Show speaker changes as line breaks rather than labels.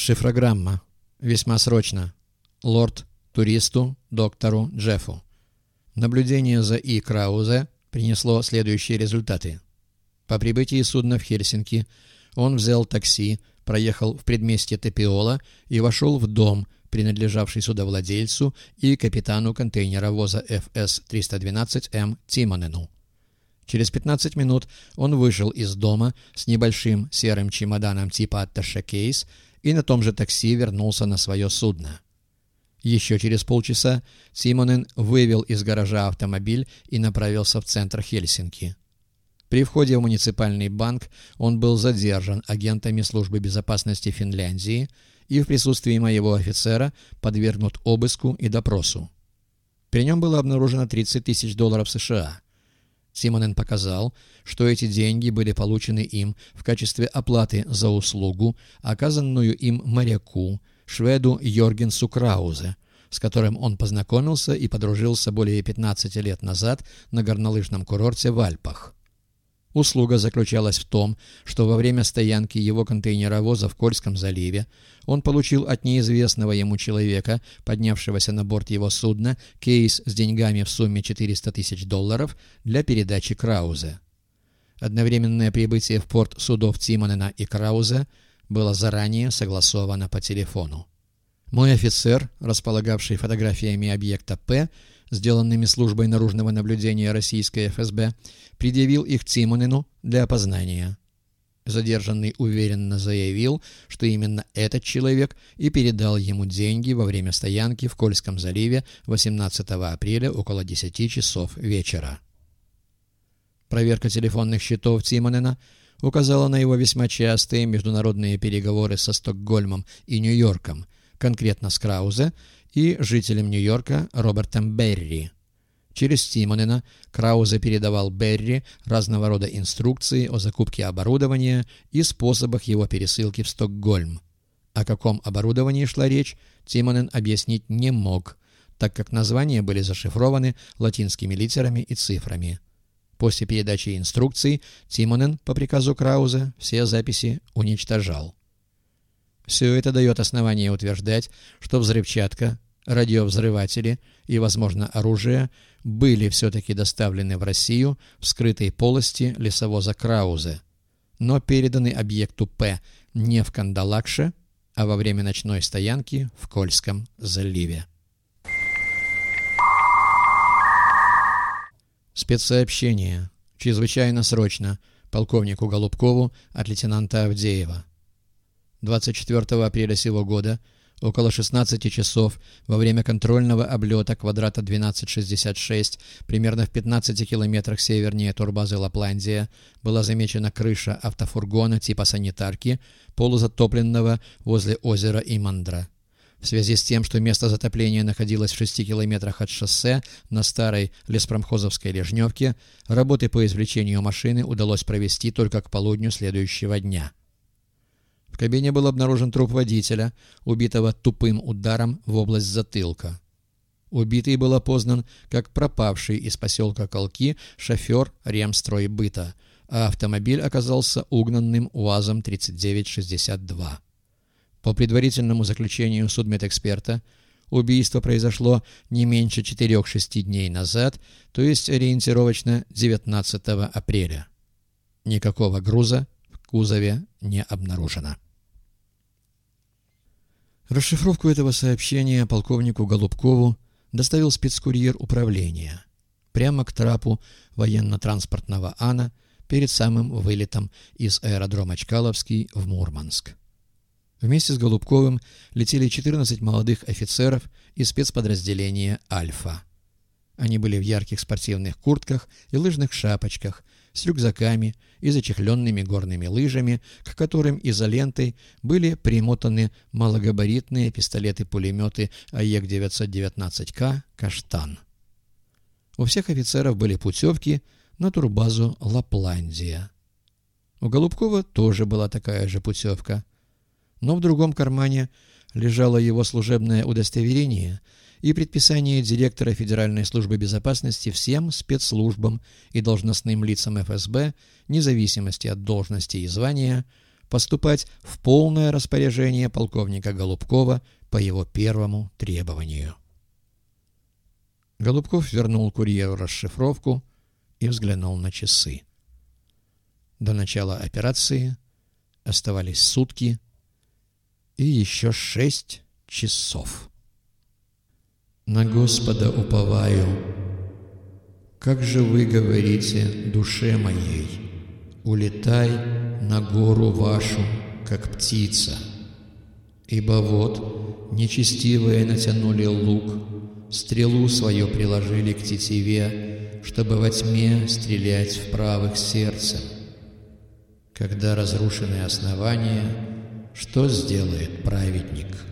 Шифрограмма. Весьма срочно. Лорд туристу, доктору Джеффу. Наблюдение за И. Краузе принесло следующие результаты. По прибытии судна в Хельсинки он взял такси, проехал в предместье Тепиола и вошел в дом, принадлежавший судовладельцу и капитану контейнеровоза ФС-312М Тимонену. Через 15 минут он вышел из дома с небольшим серым чемоданом типа «Атташе Кейс» и на том же такси вернулся на свое судно. Еще через полчаса Симонен вывел из гаража автомобиль и направился в центр Хельсинки. При входе в муниципальный банк он был задержан агентами службы безопасности Финляндии и в присутствии моего офицера подвергнут обыску и допросу. При нем было обнаружено 30 тысяч долларов США – Симонен показал, что эти деньги были получены им в качестве оплаты за услугу, оказанную им моряку, шведу Йоргенсу Краузе, с которым он познакомился и подружился более 15 лет назад на горнолыжном курорте в Альпах. Услуга заключалась в том, что во время стоянки его контейнеровоза в Кольском заливе он получил от неизвестного ему человека, поднявшегося на борт его судна, кейс с деньгами в сумме 400 тысяч долларов для передачи Краузе. Одновременное прибытие в порт судов Тимонена и Краузе было заранее согласовано по телефону. Мой офицер, располагавший фотографиями объекта «П», сделанными службой наружного наблюдения российской ФСБ, предъявил их Тимонину для опознания. Задержанный уверенно заявил, что именно этот человек и передал ему деньги во время стоянки в Кольском заливе 18 апреля около 10 часов вечера. Проверка телефонных счетов Тимонена указала на его весьма частые международные переговоры со Стокгольмом и Нью-Йорком, конкретно с Краузе, и жителем Нью-Йорка Робертом Берри. Через Тимонена Краузе передавал Берри разного рода инструкции о закупке оборудования и способах его пересылки в Стокгольм. О каком оборудовании шла речь, Тимонен объяснить не мог, так как названия были зашифрованы латинскими литерами и цифрами. После передачи инструкций Тимонен по приказу Крауза все записи уничтожал. Все это дает основание утверждать, что взрывчатка, радиовзрыватели и, возможно, оружие были все-таки доставлены в Россию в скрытой полости лесовоза Краузе, но переданы объекту П не в Кандалакше, а во время ночной стоянки в Кольском заливе. Спецсообщение. Чрезвычайно срочно. Полковнику Голубкову от лейтенанта Авдеева. 24 апреля сего года около 16 часов во время контрольного облета квадрата 1266 примерно в 15 километрах севернее турбазы Лапландия была замечена крыша автофургона типа санитарки, полузатопленного возле озера Имандра. В связи с тем, что место затопления находилось в 6 километрах от шоссе на старой леспромхозовской лежневке, работы по извлечению машины удалось провести только к полудню следующего дня. В кабине был обнаружен труп водителя, убитого тупым ударом в область затылка. Убитый был опознан как пропавший из поселка Колки шофер ремстройбыта, а автомобиль оказался угнанным УАЗом-3962. По предварительному заключению судмедэксперта, убийство произошло не меньше 4-6 дней назад, то есть ориентировочно 19 апреля. Никакого груза кузове не обнаружено. Расшифровку этого сообщения полковнику Голубкову доставил спецкурьер управления прямо к трапу военно-транспортного «Ана» перед самым вылетом из аэродрома Чкаловский в Мурманск. Вместе с Голубковым летели 14 молодых офицеров из спецподразделения «Альфа». Они были в ярких спортивных куртках и лыжных шапочках, с рюкзаками и зачехленными горными лыжами, к которым изолентой были примотаны малогабаритные пистолеты-пулеметы АЕК-919К «Каштан». У всех офицеров были путевки на турбазу «Лапландия». У Голубкова тоже была такая же путевка. Но в другом кармане лежало его служебное удостоверение – и предписание директора Федеральной службы безопасности всем спецслужбам и должностным лицам ФСБ, независимости от должности и звания, поступать в полное распоряжение полковника Голубкова по его первому требованию. Голубков вернул курьеру расшифровку и взглянул на часы. До начала операции оставались сутки и еще шесть часов. На Господа уповаю. Как же вы говорите душе моей, улетай на гору вашу, как птица. Ибо вот нечестивые натянули лук, стрелу свою приложили к тетиве, чтобы во тьме стрелять в правых сердцем. Когда разрушены основания, что сделает праведник?»